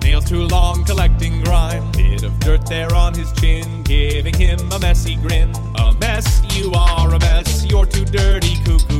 nails too long collecting grime. Bit of dirt there on his chin, giving him a messy grin. A mess, you are a mess. You're too dirty, cuckooly.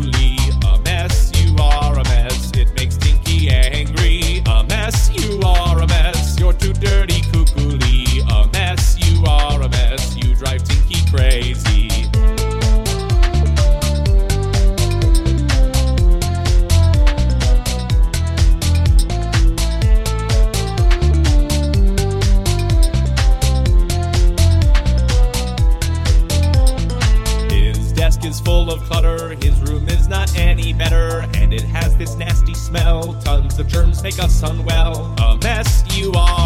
Is full of clutter, his room is not any better, and it has this nasty smell. Tons of germs make us unwell. A mess, you are